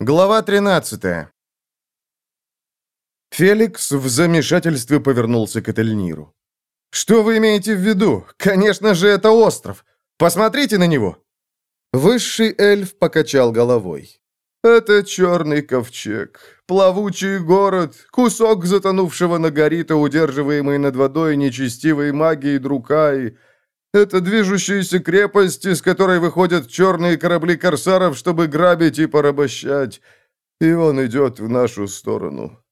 Глава 13 Феликс в замешательстве повернулся к Этельниру. «Что вы имеете в виду? Конечно же, это остров! Посмотрите на него!» Высший эльф покачал головой. «Это черный ковчег, плавучий город, кусок затонувшего нагарита, удерживаемый над водой нечестивой магией Друкаи. Это движущаяся крепость, из которой выходят черные корабли корсаров, чтобы грабить и порабощать. И он идет в нашу сторону.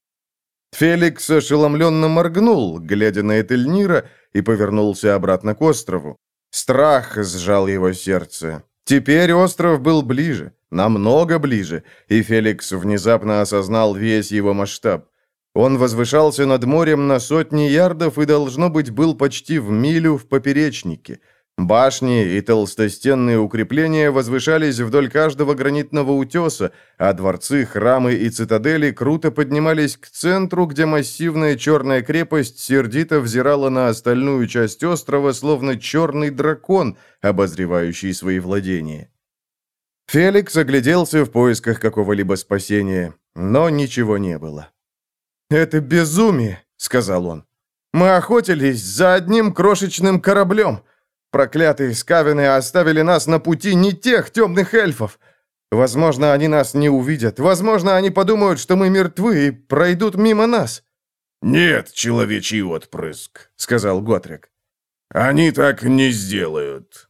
Феликс ошеломленно моргнул, глядя на Этельнира, и повернулся обратно к острову. Страх сжал его сердце. Теперь остров был ближе, намного ближе, и Феликс внезапно осознал весь его масштаб. Он возвышался над морем на сотни ярдов и, должно быть, был почти в милю в поперечнике – Башни и толстостенные укрепления возвышались вдоль каждого гранитного утеса, а дворцы, храмы и цитадели круто поднимались к центру, где массивная черная крепость сердито взирала на остальную часть острова, словно черный дракон, обозревающий свои владения. Феликс огляделся в поисках какого-либо спасения, но ничего не было. «Это безумие», — сказал он. «Мы охотились за одним крошечным кораблем». Проклятые скавины оставили нас на пути не тех темных эльфов. Возможно, они нас не увидят. Возможно, они подумают, что мы мертвы и пройдут мимо нас». «Нет, человечий отпрыск», — сказал Готрик. «Они так не сделают».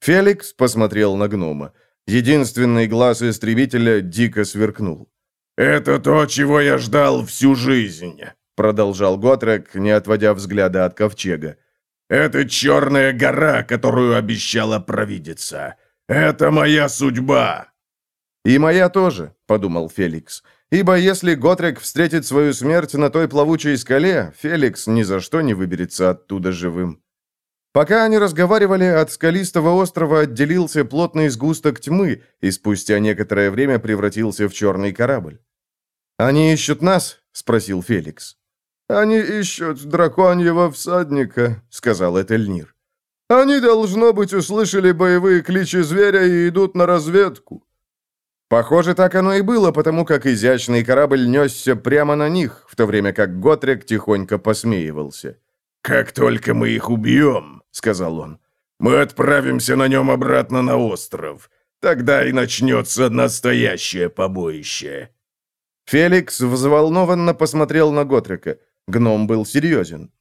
Феликс посмотрел на гнома. Единственный глаз истребителя дико сверкнул. «Это то, чего я ждал всю жизнь», — продолжал Готрек, не отводя взгляда от ковчега. Это черная гора, которую обещала провидица. Это моя судьба!» «И моя тоже», — подумал Феликс. «Ибо если Готрек встретит свою смерть на той плавучей скале, Феликс ни за что не выберется оттуда живым». Пока они разговаривали, от скалистого острова отделился плотный сгусток тьмы и спустя некоторое время превратился в черный корабль. «Они ищут нас?» — спросил Феликс. «Они ищут драконьего всадника», — сказал Этельнир. «Они, должно быть, услышали боевые кличи зверя и идут на разведку». Похоже, так оно и было, потому как изящный корабль несся прямо на них, в то время как Готрек тихонько посмеивался. «Как только мы их убьем», — сказал он, — «мы отправимся на нем обратно на остров. Тогда и начнется настоящее побоище». Феликс взволнованно посмотрел на Готрека. Гном был серьезен.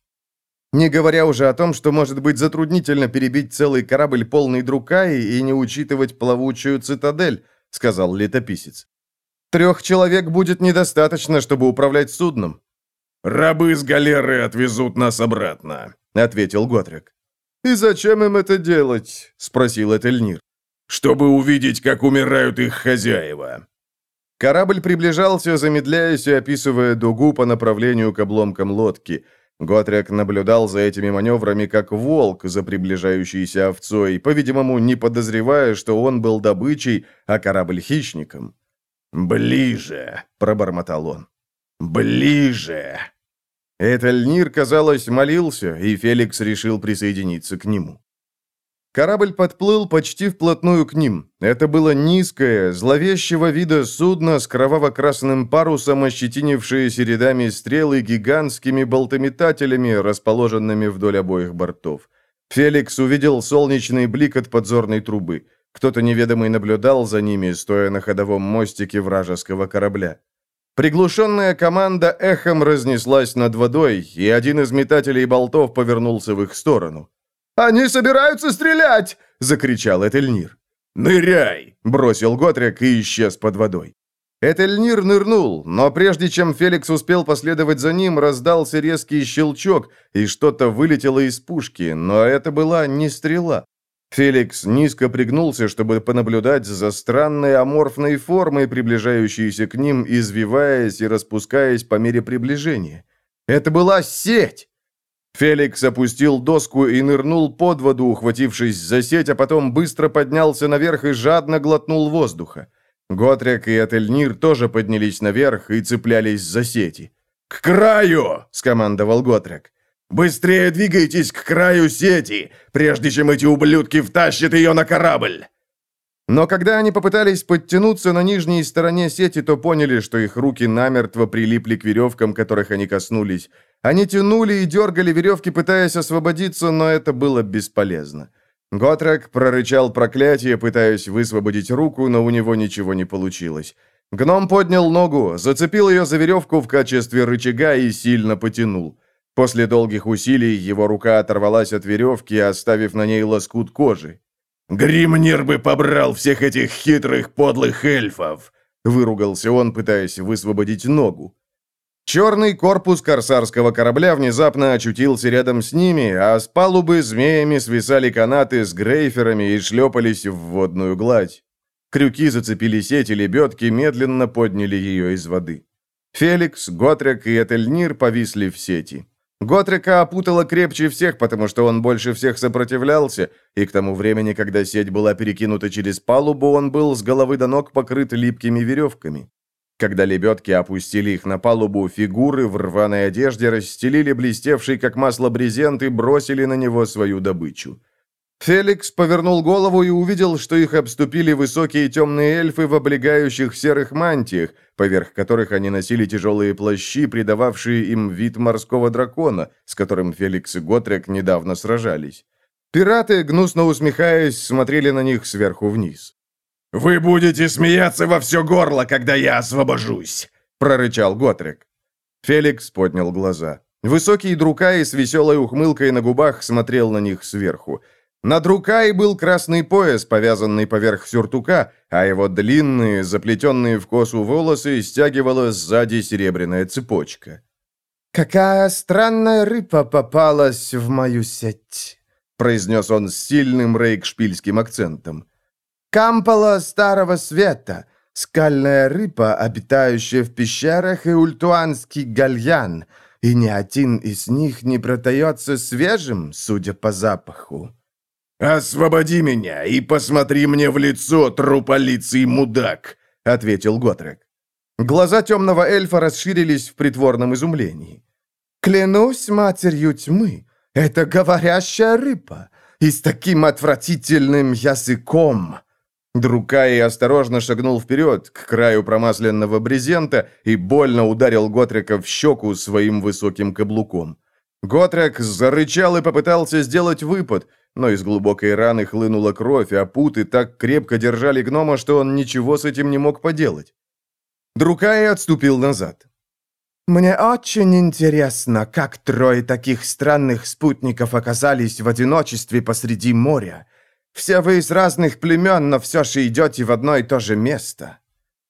Не говоря уже о том, что может быть затруднительно перебить целый корабль полный друкаи и не учитывать плавучую цитадель, сказал летописец. Трех человек будет недостаточно, чтобы управлять судном. «Рабы с галеры отвезут нас обратно», — ответил Готрик. «И зачем им это делать?» — спросил Этельнир. «Чтобы увидеть, как умирают их хозяева», Корабль приближался, замедляясь и описывая дугу по направлению к обломкам лодки. Готрек наблюдал за этими маневрами как волк за приближающейся овцой, по-видимому, не подозревая, что он был добычей, а корабль хищником. «Ближе!» — пробормотал он. «Ближе!» Этельнир, казалось, молился, и Феликс решил присоединиться к нему. Корабль подплыл почти вплотную к ним. Это было низкое, зловещего вида судно с кроваво-красным парусом, ощетинившееся рядами стрел и гигантскими болтометателями, расположенными вдоль обоих бортов. Феликс увидел солнечный блик от подзорной трубы. Кто-то неведомый наблюдал за ними, стоя на ходовом мостике вражеского корабля. Приглушенная команда эхом разнеслась над водой, и один из метателей болтов повернулся в их сторону. «Они собираются стрелять!» — закричал Этельнир. «Ныряй!» — бросил Готрик и исчез под водой. Этельнир нырнул, но прежде чем Феликс успел последовать за ним, раздался резкий щелчок, и что-то вылетело из пушки, но это была не стрела. Феликс низко пригнулся, чтобы понаблюдать за странной аморфной формой, приближающейся к ним, извиваясь и распускаясь по мере приближения. Это была сеть! Феликс опустил доску и нырнул под воду, ухватившись за сеть, а потом быстро поднялся наверх и жадно глотнул воздуха. Готрек и Ательнир тоже поднялись наверх и цеплялись за сети. «К краю!» — скомандовал Готрек. «Быстрее двигайтесь к краю сети, прежде чем эти ублюдки втащат ее на корабль!» Но когда они попытались подтянуться на нижней стороне сети, то поняли, что их руки намертво прилипли к веревкам, которых они коснулись. Они тянули и дергали веревки, пытаясь освободиться, но это было бесполезно. Готрек прорычал проклятие, пытаясь высвободить руку, но у него ничего не получилось. Гном поднял ногу, зацепил ее за веревку в качестве рычага и сильно потянул. После долгих усилий его рука оторвалась от веревки, оставив на ней лоскут кожи. «Гримнир бы побрал всех этих хитрых подлых эльфов!» Выругался он, пытаясь высвободить ногу. Черный корпус корсарского корабля внезапно очутился рядом с ними, а с палубы змеями свисали канаты с грейферами и шлепались в водную гладь. Крюки зацепили сеть, и лебедки медленно подняли ее из воды. Феликс, Готрек и Этельнир повисли в сети. Готрика опутала крепче всех, потому что он больше всех сопротивлялся, и к тому времени, когда сеть была перекинута через палубу, он был с головы до ног покрыт липкими веревками. Когда лебедки опустили их на палубу, фигуры в рваной одежде расстелили блестевший как масло брезент и бросили на него свою добычу. Феликс повернул голову и увидел, что их обступили высокие темные эльфы в облегающих серых мантиях, поверх которых они носили тяжелые плащи, придававшие им вид морского дракона, с которым Феликс и Готрек недавно сражались. Пираты, гнусно усмехаясь, смотрели на них сверху вниз. «Вы будете смеяться во все горло, когда я освобожусь!» — прорычал Готрек. Феликс поднял глаза. Высокий Друкай с веселой ухмылкой на губах смотрел на них сверху. Над рукой был красный пояс, повязанный поверх сюртука, а его длинные, заплетенные в косу волосы стягивала сзади серебряная цепочка. «Какая странная рыба попалась в мою сеть», — произнес он с сильным рейкшпильским акцентом. «Кампала Старого Света, скальная рыба, обитающая в пещерах, и ультуанский гальян, и ни один из них не продается свежим, судя по запаху». «Освободи меня и посмотри мне в лицо, труполицый мудак!» — ответил Готрек. Глаза темного эльфа расширились в притворном изумлении. «Клянусь матерью тьмы, это говорящая рыба, и с таким отвратительным языком!» Друкай осторожно шагнул вперед, к краю промасленного брезента, и больно ударил Готрека в щеку своим высоким каблуком. Готрек зарычал и попытался сделать выпад — но из глубокой раны хлынула кровь, а путы так крепко держали гнома, что он ничего с этим не мог поделать. Друкай отступил назад. «Мне очень интересно, как трое таких странных спутников оказались в одиночестве посреди моря. Все вы из разных племен, но все же идете в одно и то же место».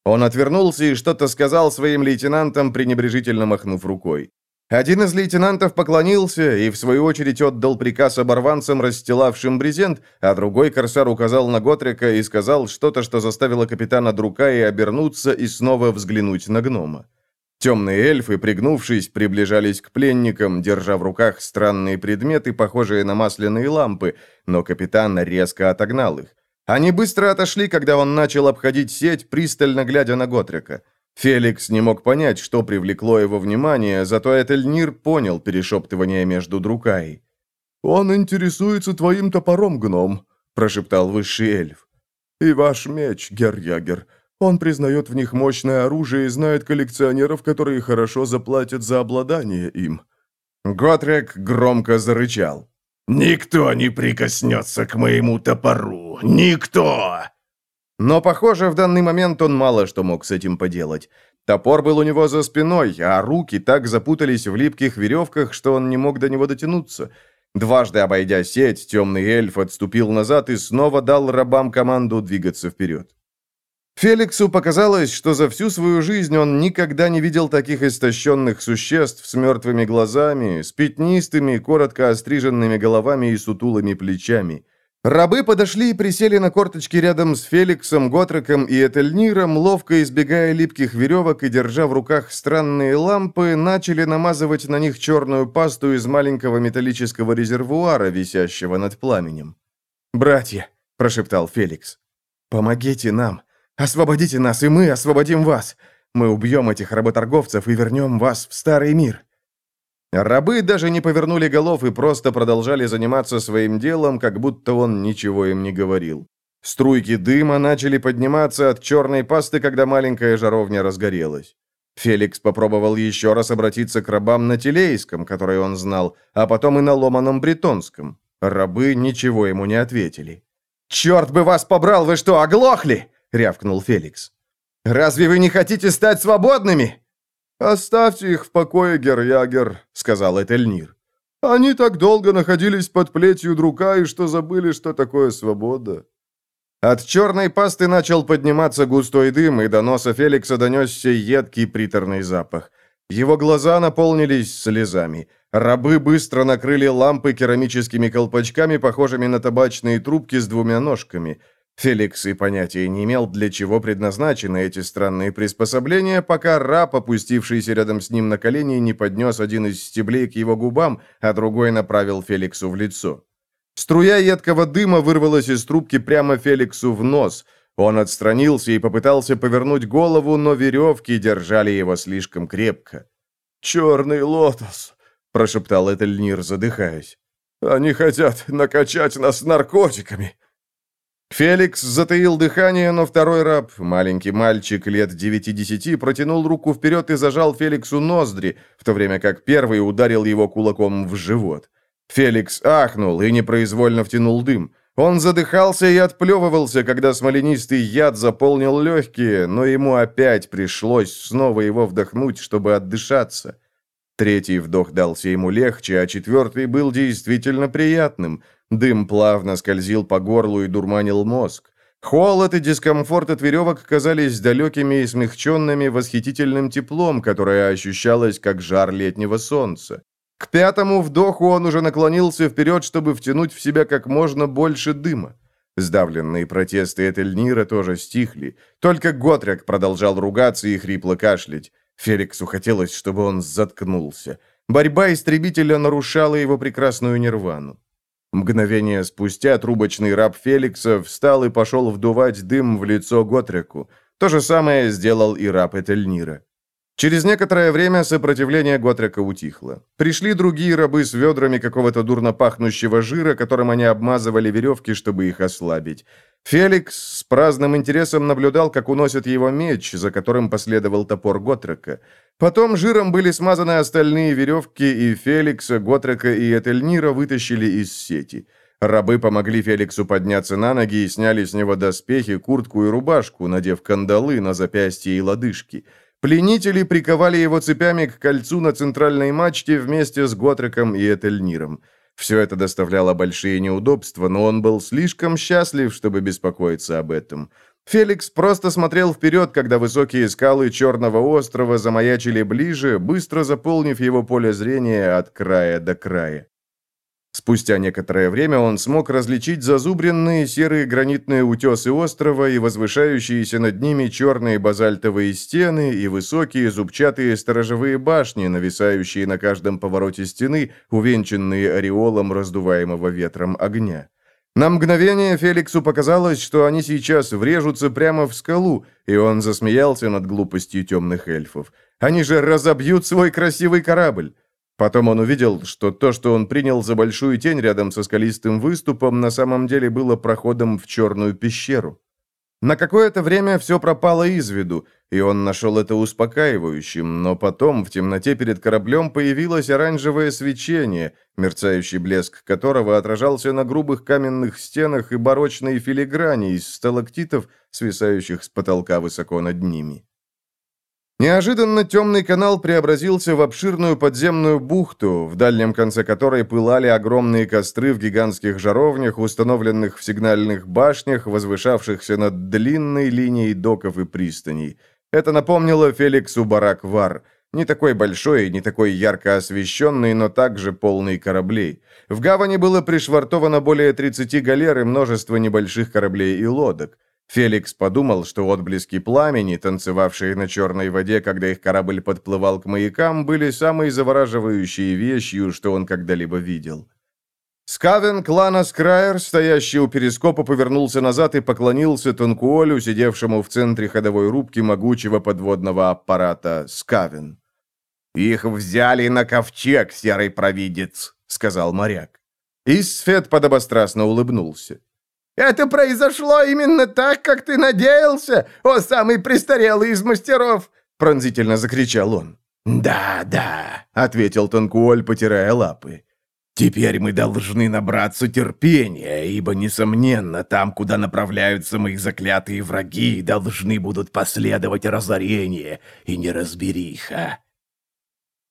Он отвернулся и что-то сказал своим лейтенантам, пренебрежительно махнув рукой. Один из лейтенантов поклонился и, в свою очередь, отдал приказ оборванцам, расстилавшим брезент, а другой корсар указал на Готрика и сказал что-то, что заставило капитана Друка и обернуться и снова взглянуть на гнома. Темные эльфы, пригнувшись, приближались к пленникам, держа в руках странные предметы, похожие на масляные лампы, но капитан резко отогнал их. Они быстро отошли, когда он начал обходить сеть, пристально глядя на Готрика. Феликс не мог понять, что привлекло его внимание, зато Этельнир понял перешептывание между Друкай. «Он интересуется твоим топором, гном», — прошептал высший эльф. «И ваш меч, Герьягер. Он признает в них мощное оружие и знает коллекционеров, которые хорошо заплатят за обладание им». Готрек громко зарычал. «Никто не прикоснется к моему топору! Никто!» Но, похоже, в данный момент он мало что мог с этим поделать. Топор был у него за спиной, а руки так запутались в липких веревках, что он не мог до него дотянуться. Дважды обойдя сеть, темный эльф отступил назад и снова дал рабам команду двигаться вперед. Феликсу показалось, что за всю свою жизнь он никогда не видел таких истощенных существ с мертвыми глазами, с пятнистыми, коротко остриженными головами и сутулыми плечами. Рабы подошли и присели на корточки рядом с Феликсом, Готреком и Этельниром, ловко избегая липких веревок и, держа в руках странные лампы, начали намазывать на них черную пасту из маленького металлического резервуара, висящего над пламенем. «Братья», — прошептал Феликс, — «помогите нам, освободите нас, и мы освободим вас. Мы убьем этих работорговцев и вернем вас в старый мир». Рабы даже не повернули голов и просто продолжали заниматься своим делом, как будто он ничего им не говорил. Струйки дыма начали подниматься от черной пасты, когда маленькая жаровня разгорелась. Феликс попробовал еще раз обратиться к рабам на Телейском, который он знал, а потом и на ломаном бретонском. Рабы ничего ему не ответили. «Черт бы вас побрал, вы что, оглохли?» — рявкнул Феликс. «Разве вы не хотите стать свободными?» «Оставьте их в покое, Герягер», — сказал Этельнир. «Они так долго находились под плетью друга, и что забыли, что такое свобода». От черной пасты начал подниматься густой дым, и до носа Феликса донесся едкий приторный запах. Его глаза наполнились слезами. Рабы быстро накрыли лампы керамическими колпачками, похожими на табачные трубки с двумя ножками. Феликс и понятия не имел, для чего предназначены эти странные приспособления, пока раб, опустившийся рядом с ним на колени, не поднес один из стеблей к его губам, а другой направил Феликсу в лицо. Струя едкого дыма вырвалась из трубки прямо Феликсу в нос. Он отстранился и попытался повернуть голову, но веревки держали его слишком крепко. «Черный лотос!» – прошептал Этельнир, задыхаясь. «Они хотят накачать нас наркотиками!» Феликс затаил дыхание, но второй раб, маленький мальчик лет девяти-десяти, протянул руку вперед и зажал Феликсу ноздри, в то время как первый ударил его кулаком в живот. Феликс ахнул и непроизвольно втянул дым. Он задыхался и отплевывался, когда смоленистый яд заполнил легкие, но ему опять пришлось снова его вдохнуть, чтобы отдышаться. Третий вдох дался ему легче, а четвертый был действительно приятным. Дым плавно скользил по горлу и дурманил мозг. Холод и дискомфорт от веревок казались далекими и смягченными восхитительным теплом, которое ощущалось как жар летнего солнца. К пятому вдоху он уже наклонился вперед, чтобы втянуть в себя как можно больше дыма. Сдавленные протесты Этельнира тоже стихли. Только Готрек продолжал ругаться и хрипло кашлять. Феликсу хотелось, чтобы он заткнулся. Борьба истребителя нарушала его прекрасную нирвану. Мгновение спустя трубочный раб Феликса встал и пошел вдувать дым в лицо Готреку. То же самое сделал и раб Этельнира. Через некоторое время сопротивление Готрека утихло. Пришли другие рабы с ведрами какого-то дурно пахнущего жира, которым они обмазывали веревки, чтобы их ослабить. Феликс с праздным интересом наблюдал, как уносят его меч, за которым последовал топор Готрека. Потом жиром были смазаны остальные веревки, и Феликса, Готрека и Этельнира вытащили из сети. Рабы помогли Феликсу подняться на ноги и сняли с него доспехи, куртку и рубашку, надев кандалы на запястья и лодыжки. Пленители приковали его цепями к кольцу на центральной мачте вместе с Готреком и Этельниром. Все это доставляло большие неудобства, но он был слишком счастлив, чтобы беспокоиться об этом. Феликс просто смотрел вперед, когда высокие скалы Черного острова замаячили ближе, быстро заполнив его поле зрения от края до края. Спустя некоторое время он смог различить зазубренные серые гранитные утесы острова и возвышающиеся над ними черные базальтовые стены и высокие зубчатые сторожевые башни, нависающие на каждом повороте стены, увенчанные ореолом раздуваемого ветром огня. На мгновение Феликсу показалось, что они сейчас врежутся прямо в скалу, и он засмеялся над глупостью темных эльфов. Они же разобьют свой красивый корабль. Потом он увидел, что то, что он принял за большую тень рядом со скалистым выступом, на самом деле было проходом в черную пещеру. На какое-то время все пропало из виду, и он нашел это успокаивающим, но потом в темноте перед кораблем появилось оранжевое свечение, мерцающий блеск которого отражался на грубых каменных стенах и барочной филиграни из сталактитов, свисающих с потолка высоко над ними. Неожиданно темный канал преобразился в обширную подземную бухту, в дальнем конце которой пылали огромные костры в гигантских жаровнях, установленных в сигнальных башнях, возвышавшихся над длинной линией доков и пристаней. Это напомнило Феликсу барак Вар. Не такой большой не такой ярко освещенный, но также полный кораблей. В гавани было пришвартовано более 30 галер и множество небольших кораблей и лодок. Феликс подумал, что отблески пламени, танцевавшие на черной воде, когда их корабль подплывал к маякам, были самой завораживающей вещью, что он когда-либо видел. Скавен клана Скрайер, стоящий у перископа, повернулся назад и поклонился Танкуолю, сидевшему в центре ходовой рубки могучего подводного аппарата Скавен. «Их взяли на ковчег, серый провидец», — сказал моряк. Исфет подобострастно улыбнулся. Это произошло именно так, как ты надеялся, о самый престарелый из мастеров!» Пронзительно закричал он. «Да, да», — ответил Танкуоль, потирая лапы. «Теперь мы должны набраться терпения, ибо, несомненно, там, куда направляются мои заклятые враги, должны будут последовать разорение и неразбериха».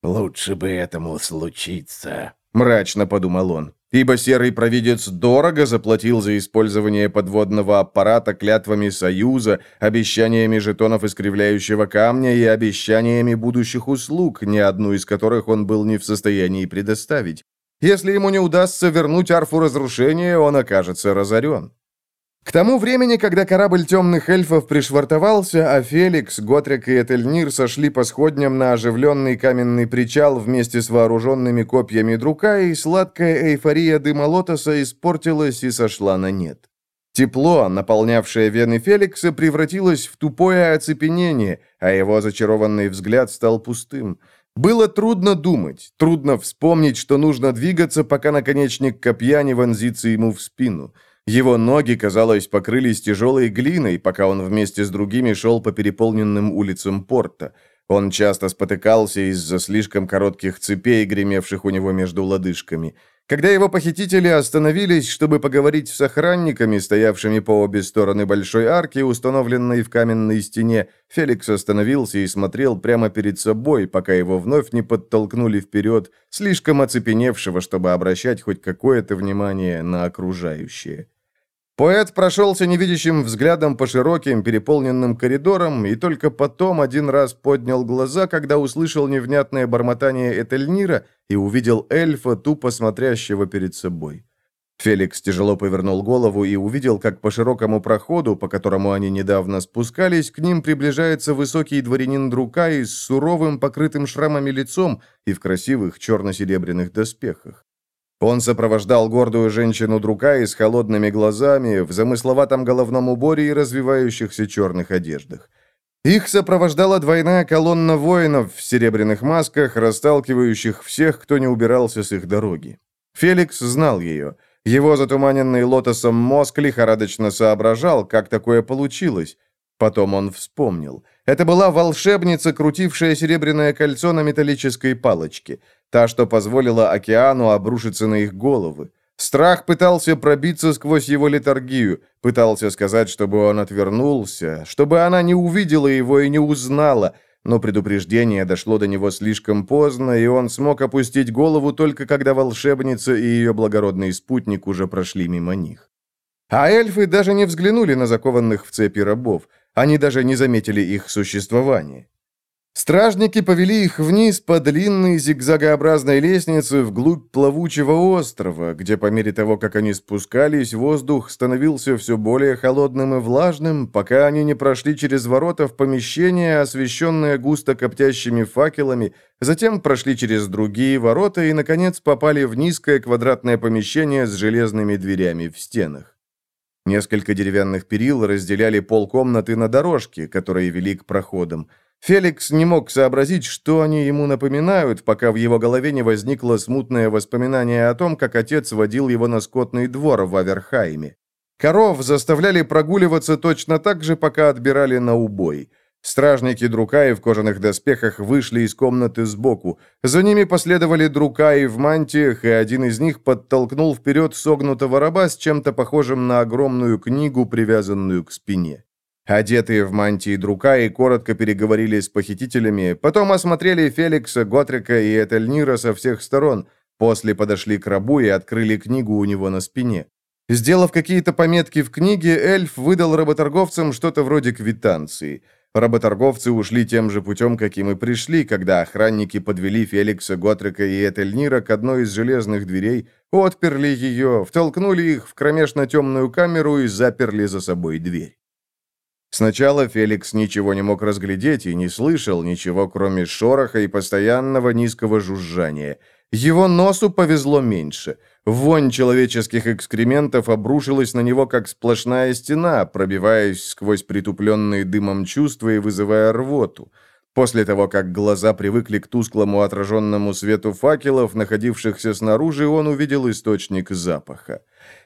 «Лучше бы этому случиться», — мрачно подумал он, ибо серый провидец дорого заплатил за использование подводного аппарата клятвами Союза, обещаниями жетонов искривляющего камня и обещаниями будущих услуг, ни одну из которых он был не в состоянии предоставить. Если ему не удастся вернуть арфу разрушения, он окажется разорен. К тому времени, когда корабль темных эльфов пришвартовался, а Феликс, Готрик и Этельнир сошли по сходням на оживленный каменный причал вместе с вооруженными копьями друка, и сладкая эйфория дыма лотоса испортилась и сошла на нет. Тепло, наполнявшее вены Феликса, превратилось в тупое оцепенение, а его зачарованный взгляд стал пустым. Было трудно думать, трудно вспомнить, что нужно двигаться, пока наконечник копья не вонзится ему в спину. Его ноги, казалось, покрылись тяжелой глиной, пока он вместе с другими шел по переполненным улицам порта. Он часто спотыкался из-за слишком коротких цепей, гремевших у него между лодыжками. Когда его похитители остановились, чтобы поговорить с охранниками, стоявшими по обе стороны большой арки, установленной в каменной стене, Феликс остановился и смотрел прямо перед собой, пока его вновь не подтолкнули вперед, слишком оцепеневшего, чтобы обращать хоть какое-то внимание на окружающее. Поэт прошелся невидящим взглядом по широким, переполненным коридорам и только потом один раз поднял глаза, когда услышал невнятное бормотание Этельнира и увидел эльфа, тупо смотрящего перед собой. Феликс тяжело повернул голову и увидел, как по широкому проходу, по которому они недавно спускались, к ним приближается высокий дворянин Друкай с суровым, покрытым шрамами лицом и в красивых черно-серебряных доспехах. Он сопровождал гордую женщину Друкаи с холодными глазами, в замысловатом головном уборе и развивающихся черных одеждах. Их сопровождала двойная колонна воинов в серебряных масках, расталкивающих всех, кто не убирался с их дороги. Феликс знал ее. Его затуманенный лотосом мозг лихорадочно соображал, как такое получилось. Потом он вспомнил. Это была волшебница, крутившая серебряное кольцо на металлической палочке. Та, что позволила океану обрушиться на их головы. Страх пытался пробиться сквозь его литургию, пытался сказать, чтобы он отвернулся, чтобы она не увидела его и не узнала, но предупреждение дошло до него слишком поздно, и он смог опустить голову только когда волшебница и ее благородный спутник уже прошли мимо них. А эльфы даже не взглянули на закованных в цепи рабов, они даже не заметили их существования. Стражники повели их вниз по длинной зигзагообразной лестнице вглубь плавучего острова, где по мере того, как они спускались, воздух становился все более холодным и влажным, пока они не прошли через ворота в помещение, освещенное густо коптящими факелами, затем прошли через другие ворота и, наконец, попали в низкое квадратное помещение с железными дверями в стенах. Несколько деревянных перил разделяли полкомнаты на дорожке, которые вели к проходам. Феликс не мог сообразить, что они ему напоминают, пока в его голове не возникло смутное воспоминание о том, как отец водил его на скотный двор в Аверхайме. Коров заставляли прогуливаться точно так же, пока отбирали на убой. Стражники Друкаи в кожаных доспехах вышли из комнаты сбоку. За ними последовали Друкаи в мантиях, и один из них подтолкнул вперед согнутого раба с чем-то похожим на огромную книгу, привязанную к спине. Одетые в мантии Друкаи коротко переговорили с похитителями, потом осмотрели Феликса, Готрика и Этельнира со всех сторон, после подошли к рабу и открыли книгу у него на спине. Сделав какие-то пометки в книге, эльф выдал работорговцам что-то вроде квитанции. Работорговцы ушли тем же путем, каким и пришли, когда охранники подвели Феликса, Готрика и Этельнира к одной из железных дверей, отперли ее, втолкнули их в кромешно темную камеру и заперли за собой дверь. Сначала Феликс ничего не мог разглядеть и не слышал ничего, кроме шороха и постоянного низкого жужжания. Его носу повезло меньше. Вонь человеческих экскрементов обрушилась на него, как сплошная стена, пробиваясь сквозь притупленные дымом чувства и вызывая рвоту. После того, как глаза привыкли к тусклому отраженному свету факелов, находившихся снаружи, он увидел источник запаха.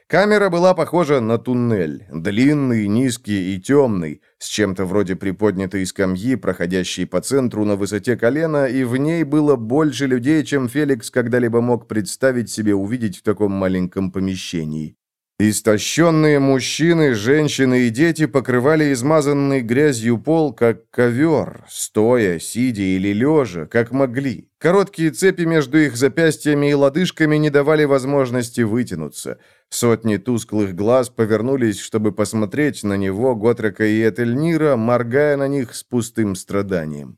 Камера была похожа на туннель, длинный, низкий и темный, с чем-то вроде приподнятой скамьи, проходящей по центру на высоте колена, и в ней было больше людей, чем Феликс когда-либо мог представить себе увидеть в таком маленьком помещении. Истощенные мужчины, женщины и дети покрывали измазанный грязью пол, как ковер, стоя, сидя или лежа, как могли. Короткие цепи между их запястьями и лодыжками не давали возможности вытянуться. Сотни тусклых глаз повернулись, чтобы посмотреть на него, Готрека и Этельнира, моргая на них с пустым страданием.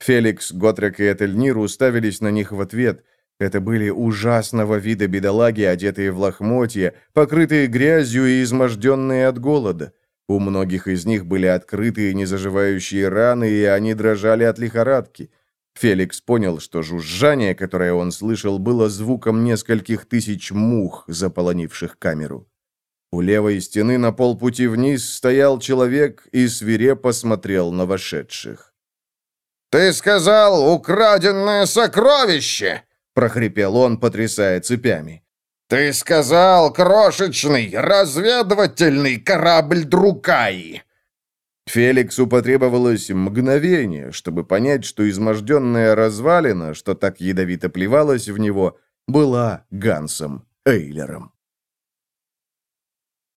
Феликс, Готрек и Этельнир уставились на них в ответ – это были ужасного вида бедолаги, одетые в лохмотья, покрытые грязью и изможденные от голода. У многих из них были открытые незаживающие раны, и они дрожали от лихорадки. Феликс понял, что жужжание, которое он слышал, было звуком нескольких тысяч мух, заполонивших камеру. У левой стены на полпути вниз стоял человек и свирепо смотрел на вошедших. «Ты сказал, украденное сокровище!» — прохрипел он, потрясая цепями. «Ты сказал, крошечный, разведывательный корабль Друкаи!» Феликсу потребовалось мгновение, чтобы понять, что изможденная развалина, что так ядовито плевалась в него, была Гансом Эйлером.